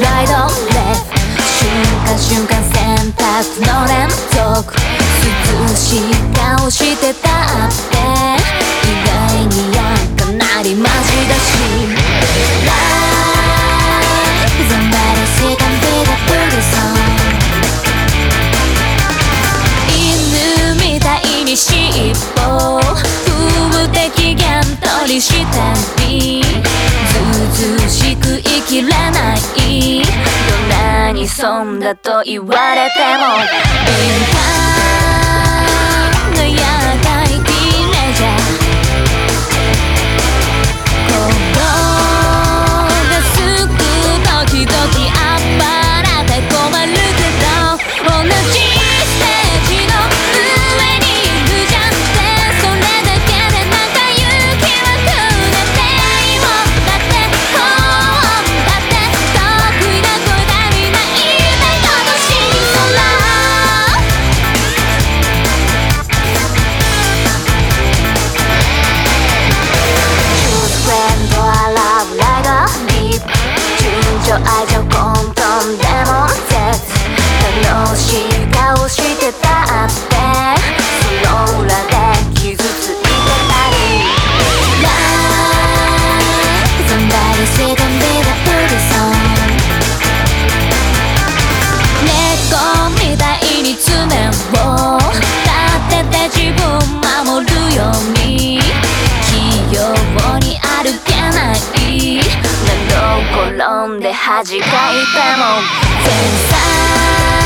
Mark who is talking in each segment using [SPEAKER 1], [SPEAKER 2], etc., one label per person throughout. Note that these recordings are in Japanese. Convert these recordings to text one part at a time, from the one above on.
[SPEAKER 1] ライドレフ瞬間瞬間選択の連続涼しい顔してたって意外にやかなりマジだし Life is a medicine that 尻尾的弦取したりずうずうしいきれないどんなに損だと言われても歩けない。何度転んで恥かいても。天才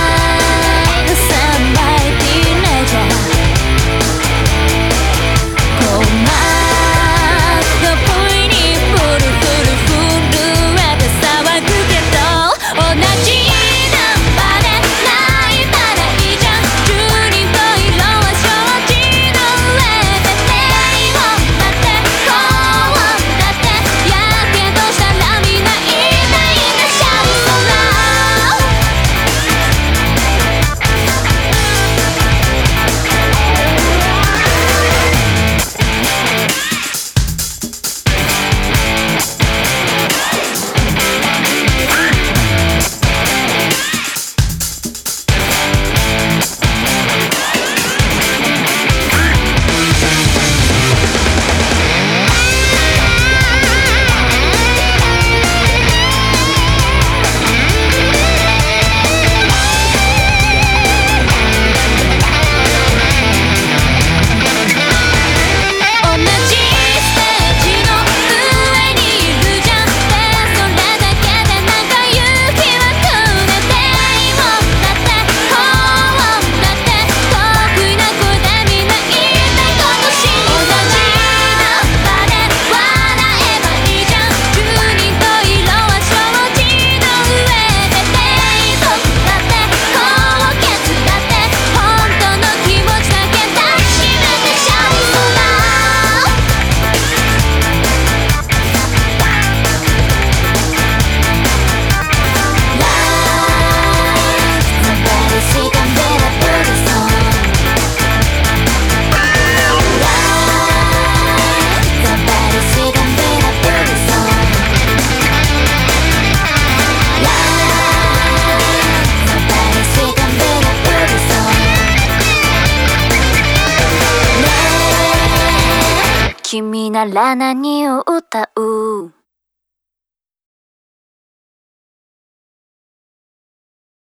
[SPEAKER 1] 君なら何を歌う？